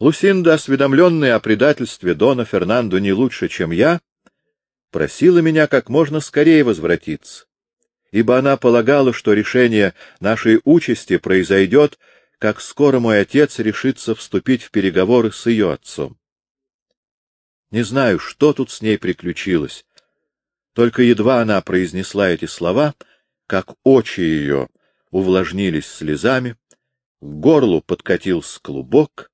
Лусинда, осведомленная о предательстве Дона Фернандо не лучше, чем я, просила меня как можно скорее возвратиться, ибо она полагала, что решение нашей участи произойдет, как скоро мой отец решится вступить в переговоры с ее отцом. Не знаю, что тут с ней приключилось. Только едва она произнесла эти слова, как очи ее увлажнились слезами, к горлу подкатился клубок,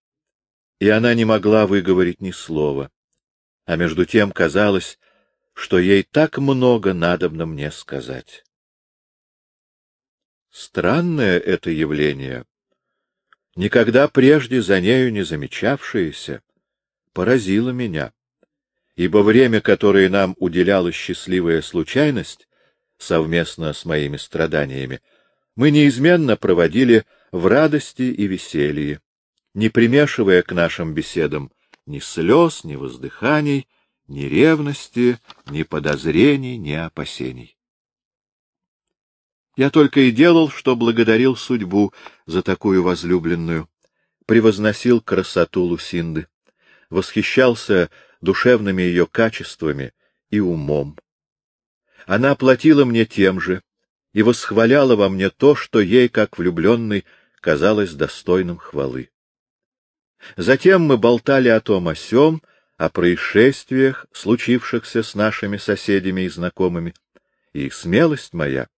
и она не могла выговорить ни слова. А между тем казалось, что ей так много надобно мне сказать. Странное это явление, никогда прежде за нею не замечавшееся, поразило меня, ибо время, которое нам уделяла счастливая случайность, совместно с моими страданиями, мы неизменно проводили в радости и веселье, не примешивая к нашим беседам ни слез, ни воздыханий, ни ревности, ни подозрений, ни опасений. Я только и делал, что благодарил судьбу за такую возлюбленную, превозносил красоту Лусинды, восхищался душевными ее качествами и умом. Она платила мне тем же и восхваляла во мне то, что ей, как влюбленной, казалось достойным хвалы. Затем мы болтали о том о сём, о происшествиях, случившихся с нашими соседями и знакомыми, и смелость моя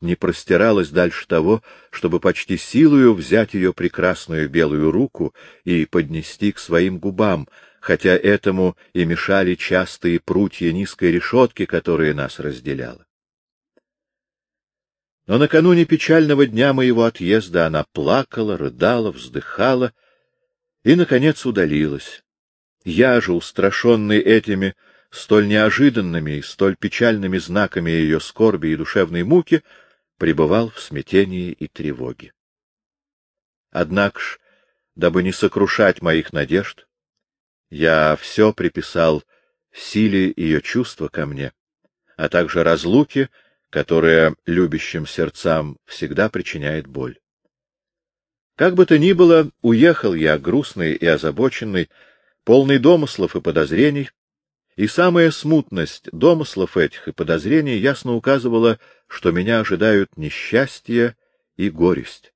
не простиралась дальше того, чтобы почти силою взять ее прекрасную белую руку и поднести к своим губам, хотя этому и мешали частые прутья низкой решетки, которая нас разделяла. Но накануне печального дня моего отъезда она плакала, рыдала, вздыхала и, наконец, удалилась. Я же, устрашенный этими столь неожиданными и столь печальными знаками ее скорби и душевной муки, пребывал в смятении и тревоге. Однако ж, дабы не сокрушать моих надежд, я все приписал силе ее чувства ко мне, а также разлуке, которая любящим сердцам всегда причиняет боль. Как бы то ни было, уехал я, грустный и озабоченный, полный домыслов и подозрений, и самая смутность домыслов этих и подозрений ясно указывала, что меня ожидают несчастье и горесть.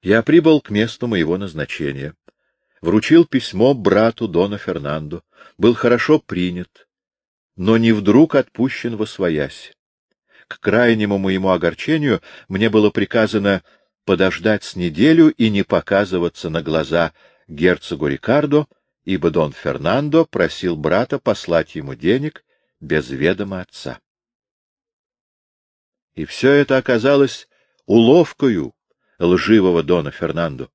Я прибыл к месту моего назначения, вручил письмо брату Дона Фернандо, был хорошо принят, но не вдруг отпущен во своясь. К крайнему моему огорчению мне было приказано подождать с неделю и не показываться на глаза герцогу Рикардо, ибо Дон Фернандо просил брата послать ему денег без ведома отца. И все это оказалось уловкою лживого Дона Фернандо,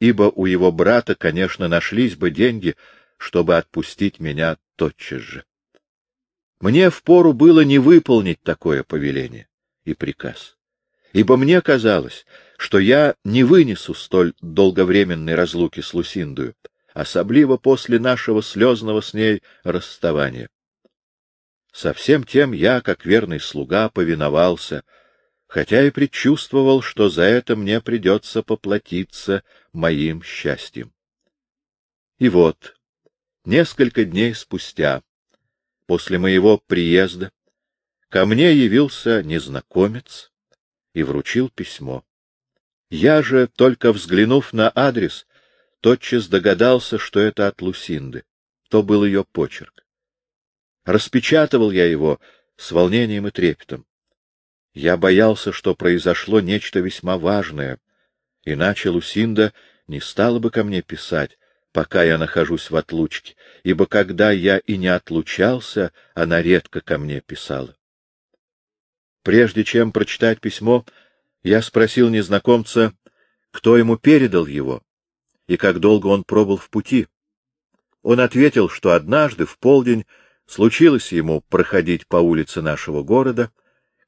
ибо у его брата, конечно, нашлись бы деньги, чтобы отпустить меня тотчас же. Мне впору было не выполнить такое повеление и приказ, ибо мне казалось, что я не вынесу столь долговременной разлуки с Лусиндою, особливо после нашего слезного с ней расставания. Со всем тем я, как верный слуга, повиновался, хотя и предчувствовал, что за это мне придется поплатиться моим счастьем. И вот, несколько дней спустя, после моего приезда, ко мне явился незнакомец и вручил письмо. Я же, только взглянув на адрес, тотчас догадался, что это от Лусинды. То был ее почерк. Распечатывал я его с волнением и трепетом. Я боялся, что произошло нечто весьма важное, иначе Лусинда не стала бы ко мне писать, пока я нахожусь в отлучке, ибо когда я и не отлучался, она редко ко мне писала. Прежде чем прочитать письмо, я спросил незнакомца, кто ему передал его и как долго он пробыл в пути. Он ответил, что однажды в полдень случилось ему проходить по улице нашего города,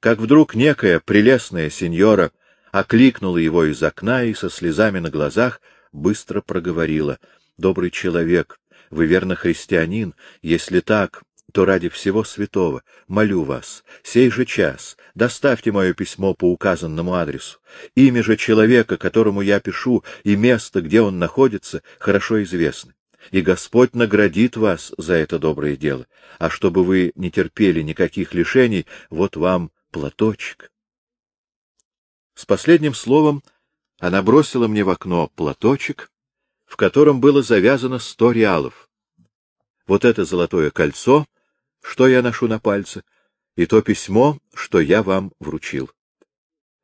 как вдруг некая прелестная сеньора окликнула его из окна и со слезами на глазах быстро проговорила. — Добрый человек, вы верно христианин. Если так, то ради всего святого молю вас, сей же час доставьте мое письмо по указанному адресу. Имя же человека, которому я пишу, и место, где он находится, хорошо известны. И Господь наградит вас за это доброе дело. А чтобы вы не терпели никаких лишений, вот вам платочек. С последним словом она бросила мне в окно платочек, в котором было завязано сто реалов. Вот это золотое кольцо, что я ношу на пальце, и то письмо, что я вам вручил.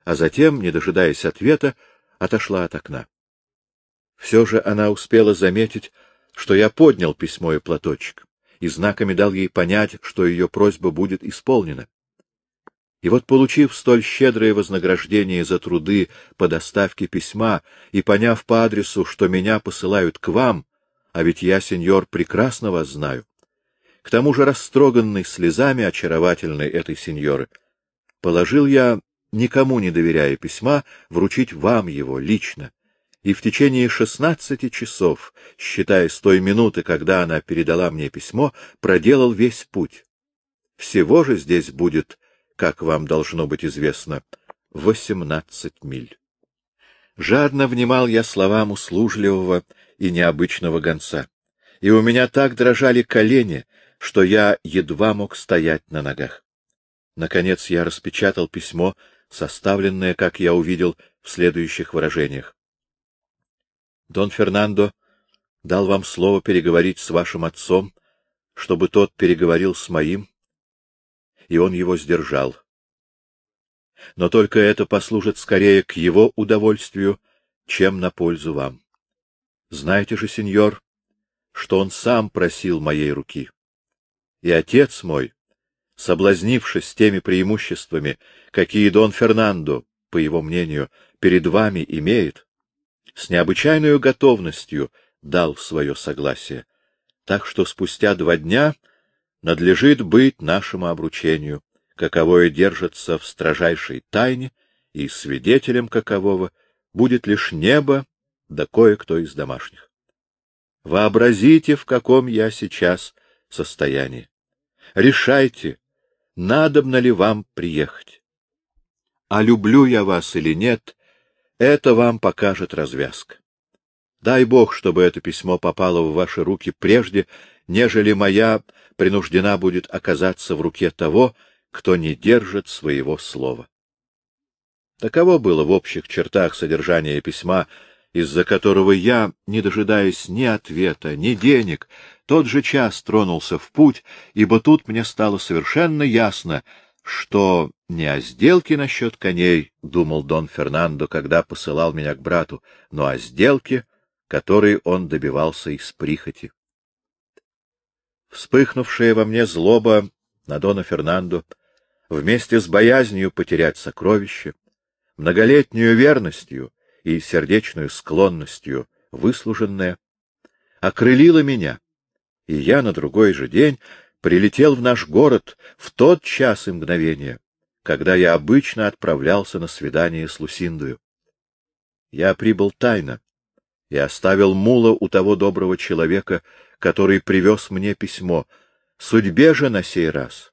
А затем, не дожидаясь ответа, отошла от окна. Все же она успела заметить, что я поднял письмо и платочек, и знаками дал ей понять, что ее просьба будет исполнена. И вот, получив столь щедрое вознаграждение за труды по доставке письма и поняв по адресу, что меня посылают к вам, а ведь я, сеньор, прекрасно вас знаю, к тому же растроганный слезами очаровательной этой сеньоры, положил я, никому не доверяя письма, вручить вам его лично, и в течение шестнадцати часов, считая с той минуты, когда она передала мне письмо, проделал весь путь. Всего же здесь будет как вам должно быть известно, восемнадцать миль. Жадно внимал я словам услужливого и необычного гонца, и у меня так дрожали колени, что я едва мог стоять на ногах. Наконец я распечатал письмо, составленное, как я увидел, в следующих выражениях. Дон Фернандо дал вам слово переговорить с вашим отцом, чтобы тот переговорил с моим, и он его сдержал. Но только это послужит скорее к его удовольствию, чем на пользу вам. Знаете же, сеньор, что он сам просил моей руки. И отец мой, соблазнившись теми преимуществами, какие Дон Фернандо, по его мнению, перед вами имеет, с необычайной готовностью дал свое согласие, так что спустя два дня надлежит быть нашему обручению, каковое держится в строжайшей тайне, и свидетелем какового будет лишь небо да кое-кто из домашних. Вообразите, в каком я сейчас состоянии. Решайте, надобно ли вам приехать. А люблю я вас или нет, это вам покажет развязка. Дай Бог, чтобы это письмо попало в ваши руки прежде, нежели моя принуждена будет оказаться в руке того, кто не держит своего слова. Таково было в общих чертах содержание письма, из-за которого я, не дожидаясь ни ответа, ни денег, тот же час тронулся в путь, ибо тут мне стало совершенно ясно, что не о сделке насчет коней, — думал Дон Фернандо, когда посылал меня к брату, — но о сделке, которой он добивался из прихоти. Вспыхнувшая во мне злоба на Дона Фернандо вместе с боязнью потерять сокровище, многолетнюю верностью и сердечную склонностью выслуженная, окрылила меня, и я на другой же день прилетел в наш город в тот час и мгновение, когда я обычно отправлялся на свидание с Лусиндою. Я прибыл тайно и оставил мула у того доброго человека, который привез мне письмо. Судьбе же на сей раз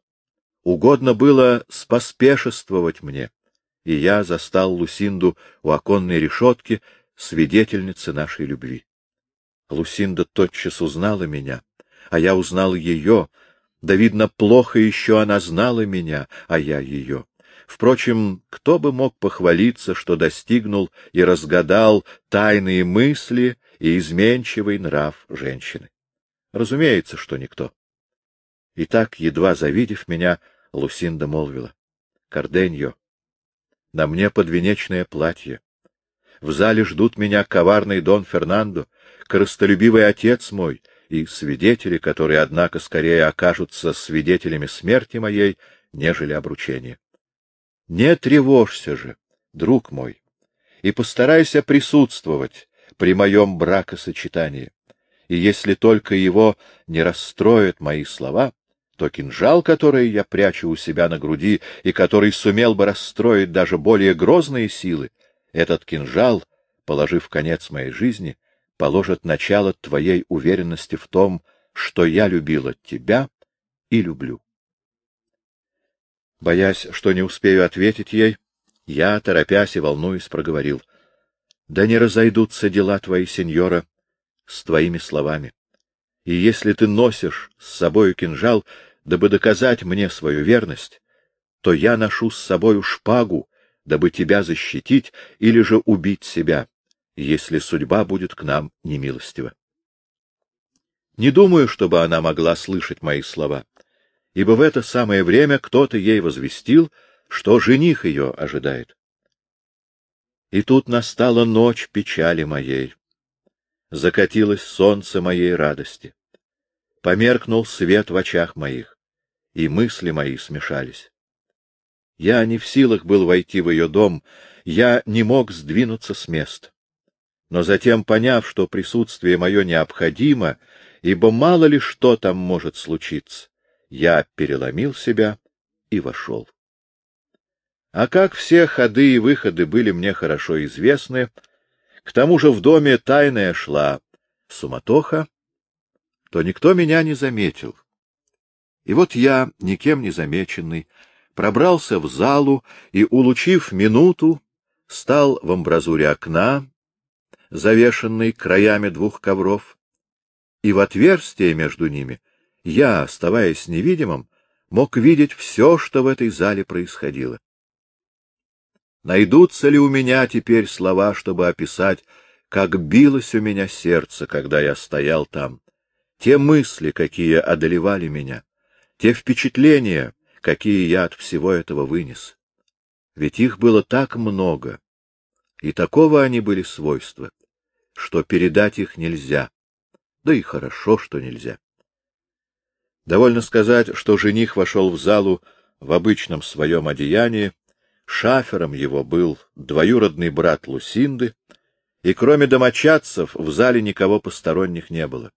угодно было споспешествовать мне, и я застал Лусинду у оконной решетки, свидетельницы нашей любви. Лусинда тотчас узнала меня, а я узнал ее, да, видно, плохо еще она знала меня, а я ее. Впрочем, кто бы мог похвалиться, что достигнул и разгадал тайные мысли и изменчивый нрав женщины? Разумеется, что никто. И так, едва завидев меня, Лусинда молвила. — Карденьо, на мне подвенечное платье. В зале ждут меня коварный Дон Фернандо, коростолюбивый отец мой и свидетели, которые, однако, скорее окажутся свидетелями смерти моей, нежели обручения. Не тревожься же, друг мой, и постарайся присутствовать при моем бракосочетании и если только его не расстроят мои слова, то кинжал, который я прячу у себя на груди и который сумел бы расстроить даже более грозные силы, этот кинжал, положив конец моей жизни, положит начало твоей уверенности в том, что я любила тебя и люблю. Боясь, что не успею ответить ей, я, торопясь и волнуясь, проговорил. — Да не разойдутся дела твои, сеньора, с твоими словами. И если ты носишь с собою кинжал, дабы доказать мне свою верность, то я ношу с собою шпагу, дабы тебя защитить или же убить себя, если судьба будет к нам немилостива. Не думаю, чтобы она могла слышать мои слова, ибо в это самое время кто-то ей возвестил, что жених ее ожидает. И тут настала ночь печали моей. Закатилось солнце моей радости. Померкнул свет в очах моих, и мысли мои смешались. Я не в силах был войти в ее дом, я не мог сдвинуться с места. Но затем, поняв, что присутствие мое необходимо, ибо мало ли что там может случиться, я переломил себя и вошел. А как все ходы и выходы были мне хорошо известны, к тому же в доме тайная шла суматоха, то никто меня не заметил. И вот я, никем не замеченный, пробрался в залу и, улучив минуту, стал в амбразуре окна, завешенной краями двух ковров, и в отверстие между ними я, оставаясь невидимым, мог видеть все, что в этой зале происходило. Найдутся ли у меня теперь слова, чтобы описать, как билось у меня сердце, когда я стоял там, те мысли, какие одолевали меня, те впечатления, какие я от всего этого вынес. Ведь их было так много, и такого они были свойства, что передать их нельзя, да и хорошо, что нельзя. Довольно сказать, что жених вошел в залу в обычном своем одеянии, шафером его был двоюродный брат Лусинды, и кроме домочадцев в зале никого посторонних не было.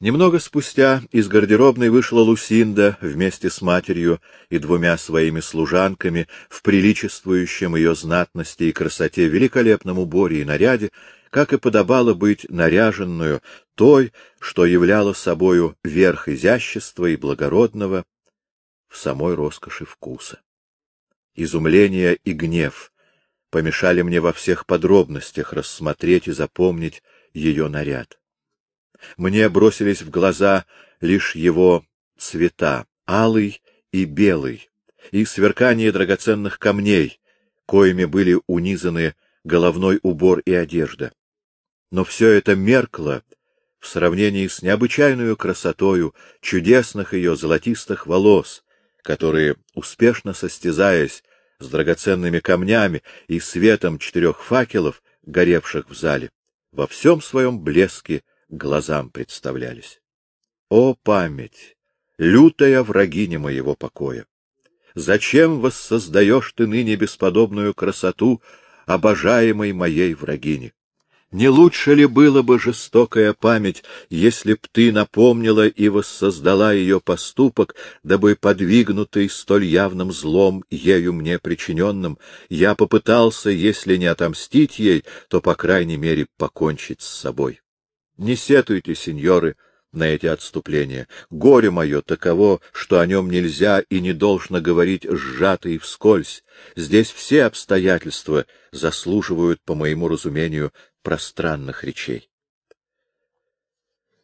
Немного спустя из гардеробной вышла Лусинда вместе с матерью и двумя своими служанками в приличествующем ее знатности и красоте великолепном уборе и наряде, как и подобало быть наряженную той, что являло собою верх изящества и благородного в самой роскоши вкуса. Изумление и гнев помешали мне во всех подробностях рассмотреть и запомнить ее наряд мне бросились в глаза лишь его цвета — алый и белый, и сверкание драгоценных камней, коими были унизаны головной убор и одежда. Но все это меркло в сравнении с необычайную красотою чудесных ее золотистых волос, которые, успешно состязаясь с драгоценными камнями и светом четырех факелов, горевших в зале, во всем своем блеске глазам представлялись. О, память! Лютая врагиня моего покоя! Зачем воссоздаешь ты ныне бесподобную красоту обожаемой моей врагини? Не лучше ли было бы жестокая память, если б ты напомнила и воссоздала ее поступок, дабы подвигнутый столь явным злом, ею мне причиненным, я попытался, если не отомстить ей, то, по крайней мере, покончить с собой? Не сетуйте, сеньоры, на эти отступления. Горе мое таково, что о нем нельзя и не должно говорить сжато и вскользь. Здесь все обстоятельства заслуживают, по моему разумению, пространных речей.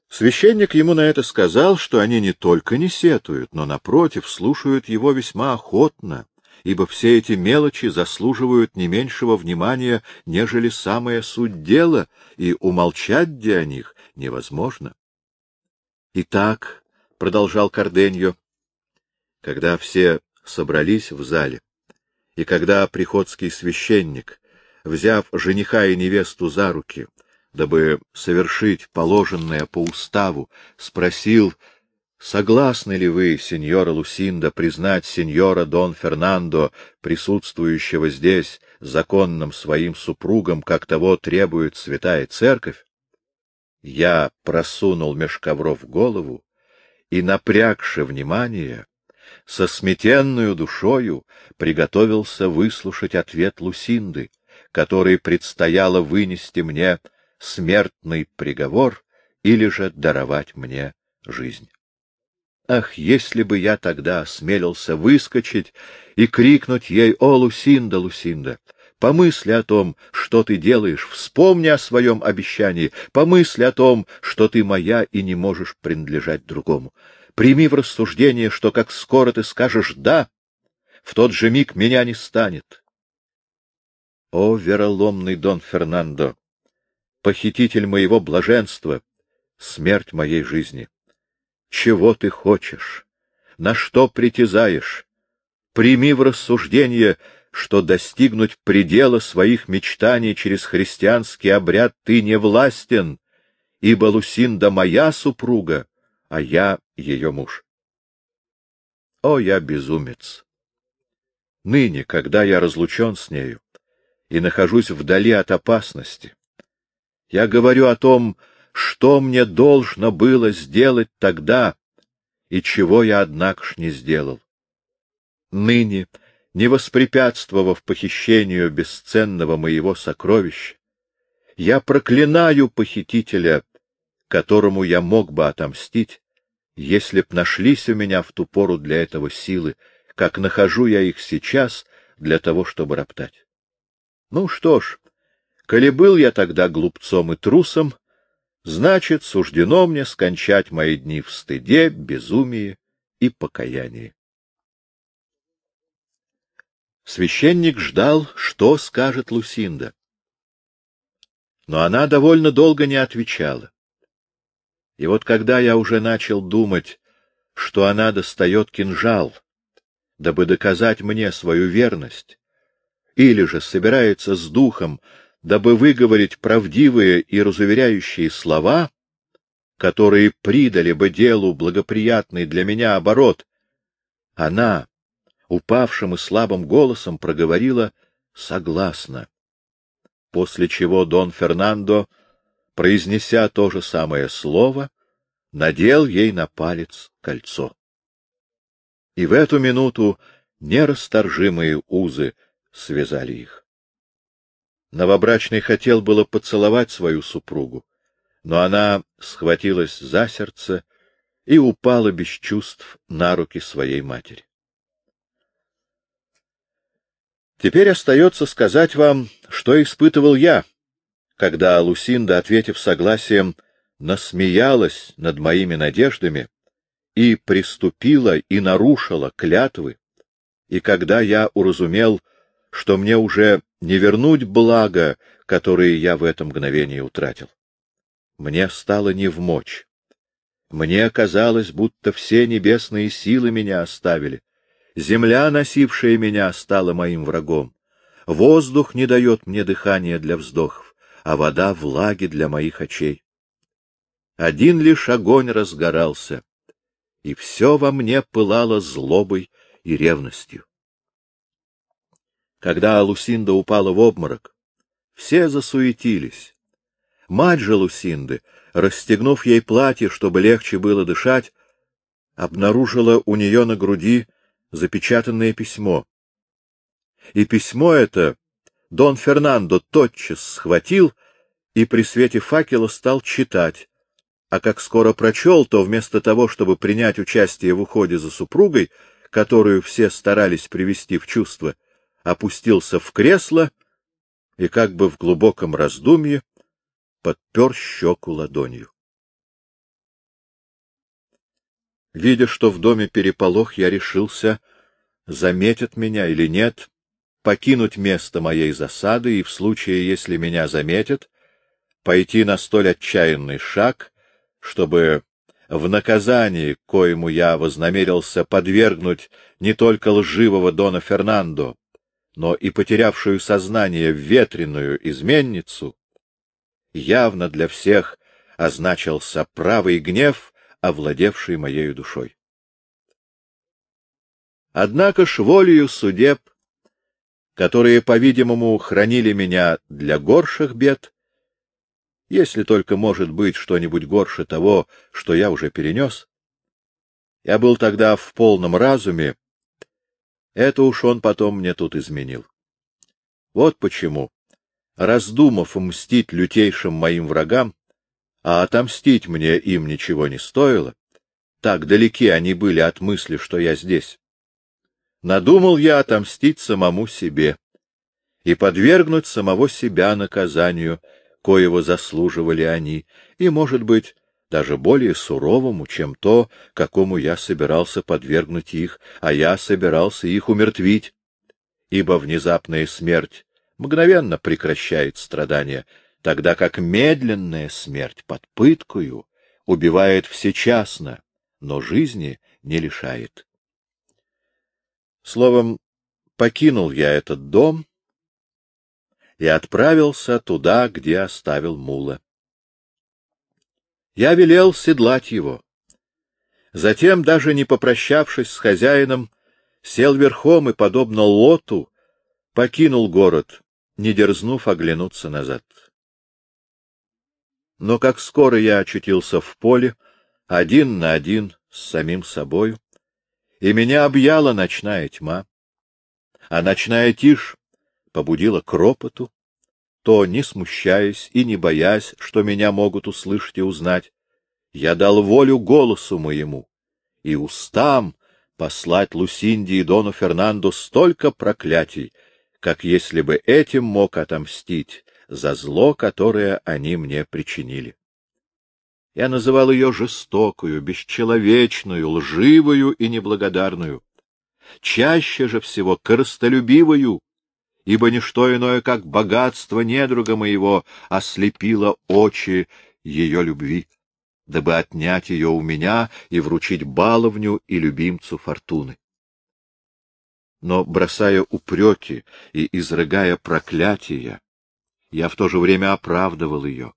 Священник ему на это сказал, что они не только не сетуют, но, напротив, слушают его весьма охотно, ибо все эти мелочи заслуживают не меньшего внимания, нежели самая суть дела, и умолчать о них невозможно. Итак, — продолжал Карденьо, — когда все собрались в зале, и когда приходский священник, взяв жениха и невесту за руки, дабы совершить положенное по уставу, спросил, Согласны ли вы, сеньора Лусинда, признать сеньора Дон Фернандо, присутствующего здесь, законным своим супругом, как того требует святая церковь? Я просунул меж ковров голову и, напрягши внимание, со сметенную душою приготовился выслушать ответ Лусинды, который предстояло вынести мне смертный приговор или же даровать мне жизнь. Ах, если бы я тогда осмелился выскочить и крикнуть ей «О, Лусинда, Лусинда!» Помысли о том, что ты делаешь, вспомни о своем обещании, помысли о том, что ты моя и не можешь принадлежать другому. Прими в рассуждение, что как скоро ты скажешь «да», в тот же миг меня не станет. О, вероломный Дон Фернандо, похититель моего блаженства, смерть моей жизни! Чего ты хочешь? На что притязаешь? Прими в рассуждение, что достигнуть предела своих мечтаний через христианский обряд ты не властен, ибо Лусинда моя супруга, а я ее муж. О, я безумец! Ныне, когда я разлучен с нею и нахожусь вдали от опасности, я говорю о том, что мне должно было сделать тогда и чего я, однако не сделал. Ныне, не воспрепятствовав похищению бесценного моего сокровища, я проклинаю похитителя, которому я мог бы отомстить, если б нашлись у меня в ту пору для этого силы, как нахожу я их сейчас для того, чтобы роптать. Ну что ж, коли был я тогда глупцом и трусом, значит, суждено мне скончать мои дни в стыде, безумии и покаянии. Священник ждал, что скажет Лусинда. Но она довольно долго не отвечала. И вот когда я уже начал думать, что она достает кинжал, дабы доказать мне свою верность, или же собирается с духом дабы выговорить правдивые и разуверяющие слова, которые придали бы делу благоприятный для меня оборот, она упавшим и слабым голосом проговорила «согласно», после чего Дон Фернандо, произнеся то же самое слово, надел ей на палец кольцо. И в эту минуту нерасторжимые узы связали их. Новобрачный хотел было поцеловать свою супругу, но она схватилась за сердце и упала без чувств на руки своей матери. Теперь остается сказать вам, что испытывал я, когда Лусинда, ответив согласием, насмеялась над моими надеждами и приступила и нарушила клятвы, и когда я уразумел, что мне уже не вернуть благо, которые я в это мгновение утратил. Мне стало невмочь. Мне казалось, будто все небесные силы меня оставили. Земля, носившая меня, стала моим врагом. Воздух не дает мне дыхания для вздохов, а вода — влаги для моих очей. Один лишь огонь разгорался, и все во мне пылало злобой и ревностью. Когда Лусинда упала в обморок, все засуетились. Мать же Лусинды, расстегнув ей платье, чтобы легче было дышать, обнаружила у нее на груди запечатанное письмо. И письмо это Дон Фернандо тотчас схватил и при свете факела стал читать, а как скоро прочел, то вместо того, чтобы принять участие в уходе за супругой, которую все старались привести в чувство, опустился в кресло и как бы в глубоком раздумье подпер щеку ладонью. Видя, что в доме переполох, я решился, заметят меня или нет, покинуть место моей засады и в случае, если меня заметят, пойти на столь отчаянный шаг, чтобы в наказании, коему я вознамерился подвергнуть не только лживого Дона Фернандо, но и потерявшую сознание ветреную изменницу, явно для всех означился правый гнев, овладевший моею душой. Однако ж волею судеб, которые, по-видимому, хранили меня для горших бед, если только может быть что-нибудь горше того, что я уже перенес, я был тогда в полном разуме это уж он потом мне тут изменил. Вот почему, раздумав мстить лютейшим моим врагам, а отомстить мне им ничего не стоило, Так далеки они были от мысли, что я здесь. Надумал я отомстить самому себе и подвергнуть самого себя наказанию, коего заслуживали они, и, может быть, даже более суровому, чем то, какому я собирался подвергнуть их, а я собирался их умертвить. Ибо внезапная смерть мгновенно прекращает страдания, тогда как медленная смерть под пыткою убивает всечасно, но жизни не лишает. Словом, покинул я этот дом и отправился туда, где оставил мула. Я велел седлать его. Затем, даже не попрощавшись с хозяином, сел верхом и, подобно лоту, покинул город, не дерзнув оглянуться назад. Но как скоро я очутился в поле, один на один с самим собою, и меня объяла ночная тьма, а ночная тишь побудила к ропоту, то, не смущаясь и не боясь, что меня могут услышать и узнать, я дал волю голосу моему и устам послать Лусинди и Дону Фернандо столько проклятий, как если бы этим мог отомстить за зло, которое они мне причинили. Я называл ее жестокую, бесчеловечную, лживую и неблагодарную. Чаще же всего корыстолюбивую, ибо ничто иное, как богатство недруга моего, ослепило очи ее любви, дабы отнять ее у меня и вручить баловню и любимцу фортуны. Но, бросая упреки и изрыгая проклятия, я в то же время оправдывал ее.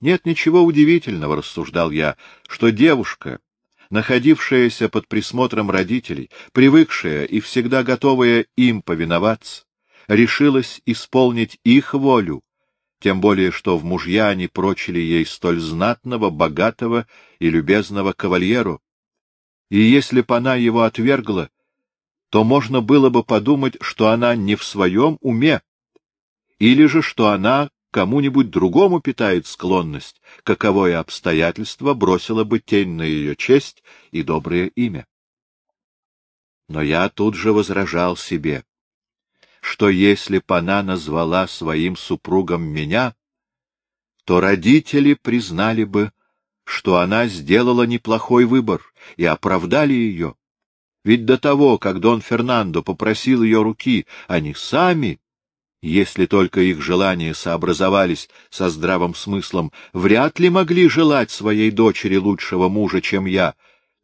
Нет ничего удивительного, рассуждал я, что девушка, находившаяся под присмотром родителей, привыкшая и всегда готовая им повиноваться, решилась исполнить их волю, тем более что в мужья они прочили ей столь знатного, богатого и любезного кавальеру. И если б она его отвергла, то можно было бы подумать, что она не в своем уме, или же что она кому-нибудь другому питает склонность, каковое обстоятельство бросило бы тень на ее честь и доброе имя. Но я тут же возражал себе, что если б она назвала своим супругом меня, то родители признали бы, что она сделала неплохой выбор и оправдали ее. Ведь до того, как Дон Фернандо попросил ее руки, они сами, если только их желания сообразовались со здравым смыслом, вряд ли могли желать своей дочери лучшего мужа, чем я,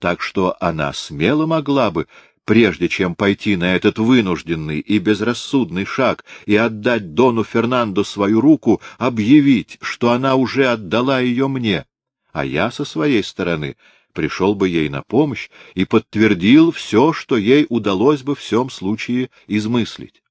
так что она смело могла бы прежде чем пойти на этот вынужденный и безрассудный шаг и отдать Дону Фернандо свою руку, объявить, что она уже отдала ее мне, а я со своей стороны пришел бы ей на помощь и подтвердил все, что ей удалось бы в всем случае измыслить.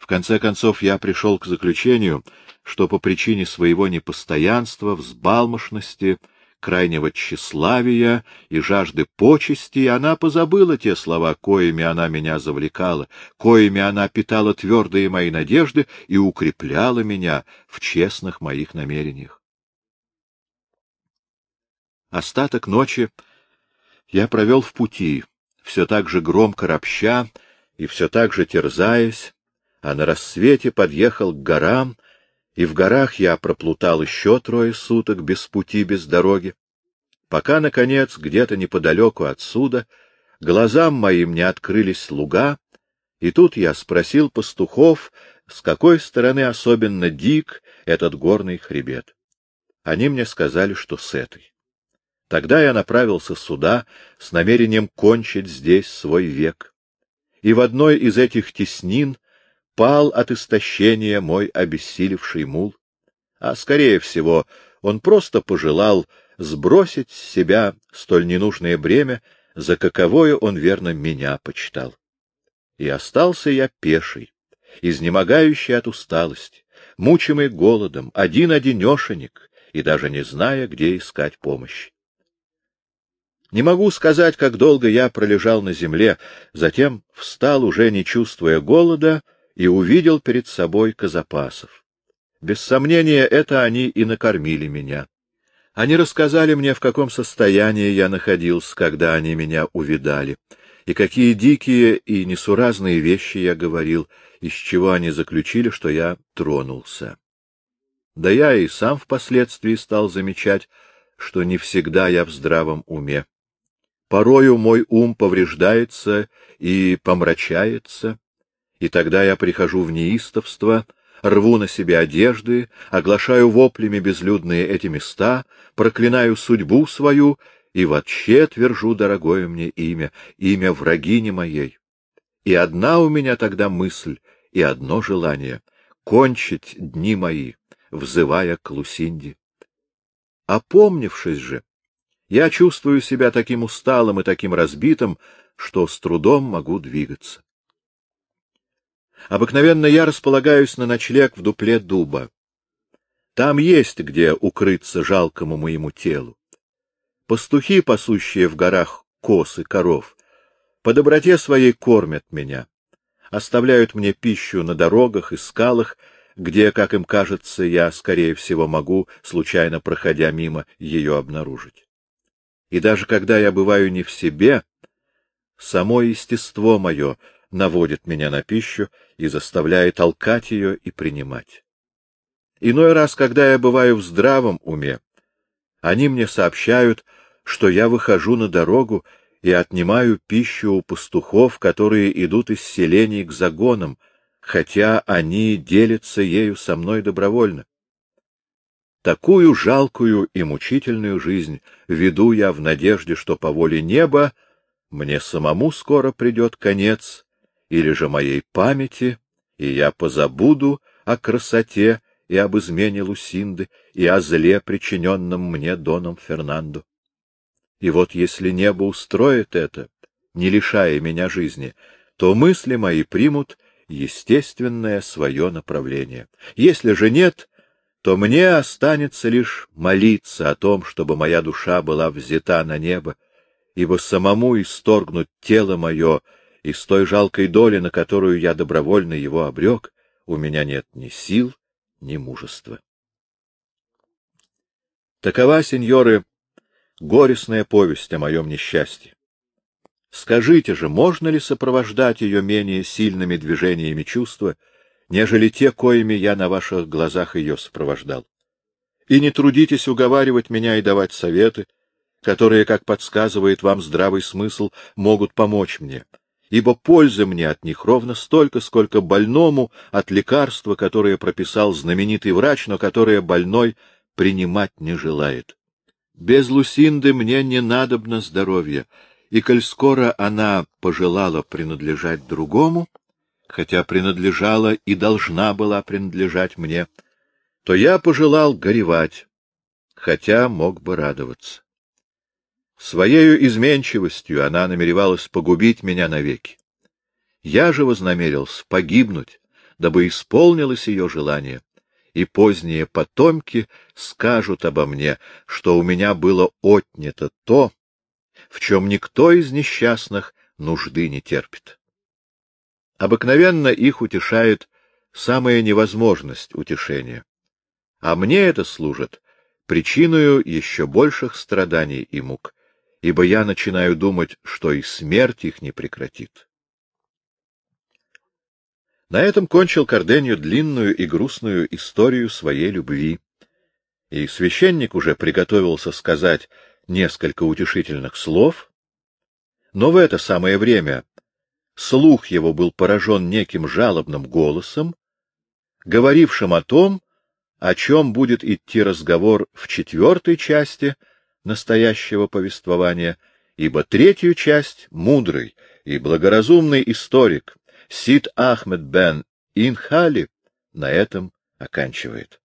В конце концов, я пришел к заключению, что по причине своего непостоянства, взбалмошности, крайнего тщеславия и жажды почести, она позабыла те слова, коими она меня завлекала, коими она питала твердые мои надежды и укрепляла меня в честных моих намерениях. Остаток ночи я провел в пути, все так же громко ропща и все так же терзаясь, а на рассвете подъехал к горам, и в горах я проплутал еще трое суток без пути, без дороги, пока, наконец, где-то неподалеку отсюда глазам моим не открылись луга, и тут я спросил пастухов, с какой стороны особенно дик этот горный хребет. Они мне сказали, что с этой. Тогда я направился сюда с намерением кончить здесь свой век. И в одной из этих теснин пал от истощения мой обессилевший мул, а, скорее всего, он просто пожелал сбросить с себя столь ненужное бремя, за каковое он верно меня почитал. И остался я пеший, изнемогающий от усталости, мучимый голодом, один-одинешенек, и даже не зная, где искать помощи. Не могу сказать, как долго я пролежал на земле, затем встал, уже не чувствуя голода, и увидел перед собой казапасов. Без сомнения, это они и накормили меня. Они рассказали мне, в каком состоянии я находился, когда они меня увидали, и какие дикие и несуразные вещи я говорил, из чего они заключили, что я тронулся. Да я и сам впоследствии стал замечать, что не всегда я в здравом уме. Порою мой ум повреждается и помрачается, и тогда я прихожу в неистовство, рву на себе одежды, оглашаю воплями безлюдные эти места, проклинаю судьбу свою и вообще твержу дорогое мне имя, имя врагини моей. И одна у меня тогда мысль и одно желание — кончить дни мои, взывая к Лусинде. Опомнившись же, я чувствую себя таким усталым и таким разбитым, что с трудом могу двигаться. Обыкновенно я располагаюсь на ночлег в дупле дуба. Там есть где укрыться жалкому моему телу. Пастухи, пасущие в горах коз и коров, по доброте своей кормят меня, оставляют мне пищу на дорогах и скалах, где, как им кажется, я, скорее всего, могу, случайно проходя мимо, ее обнаружить. И даже когда я бываю не в себе, само естество мое наводит меня на пищу и заставляет толкать ее и принимать. Иной раз, когда я бываю в здравом уме, они мне сообщают, что я выхожу на дорогу и отнимаю пищу у пастухов, которые идут из селений к загонам, хотя они делятся ею со мной добровольно. Такую жалкую и мучительную жизнь веду я в надежде, что по воле неба мне самому скоро придет конец, или же моей памяти, и я позабуду о красоте и об измене Лусинды, и о зле, причиненном мне Доном Фернандо. И вот если небо устроит это, не лишая меня жизни, то мысли мои примут естественное свое направление. Если же нет, то мне останется лишь молиться о том, чтобы моя душа была взята на небо, ибо самому исторгнуть тело мое из той жалкой доли, на которую я добровольно его обрек, у меня нет ни сил, ни мужества. Такова, сеньоры, горестная повесть о моем несчастье. Скажите же, можно ли сопровождать ее менее сильными движениями чувства, нежели те, коими я на ваших глазах ее сопровождал. И не трудитесь уговаривать меня и давать советы, которые, как подсказывает вам здравый смысл, могут помочь мне, ибо пользы мне от них ровно столько, сколько больному от лекарства, которое прописал знаменитый врач, но которое больной принимать не желает. Без Лусинды мне не надобно здоровья, и коль скоро она пожелала принадлежать другому, хотя принадлежала и должна была принадлежать мне, то я пожелал горевать, хотя мог бы радоваться. Своею изменчивостью она намеревалась погубить меня навеки. Я же вознамерился погибнуть, дабы исполнилось ее желание, и поздние потомки скажут обо мне, что у меня было отнято то, в чем никто из несчастных нужды не терпит. Обыкновенно их утешает самая невозможность утешения. А мне это служит причиной еще больших страданий и мук, ибо я начинаю думать, что и смерть их не прекратит. На этом кончил Карденью длинную и грустную историю своей любви, и священник уже приготовился сказать несколько утешительных слов, но в это самое время слух его был поражен неким жалобным голосом, говорившим о том, о чем будет идти разговор в четвертой части настоящего повествования, ибо третью часть мудрый и благоразумный историк Сид Ахмед бен Инхали на этом оканчивает.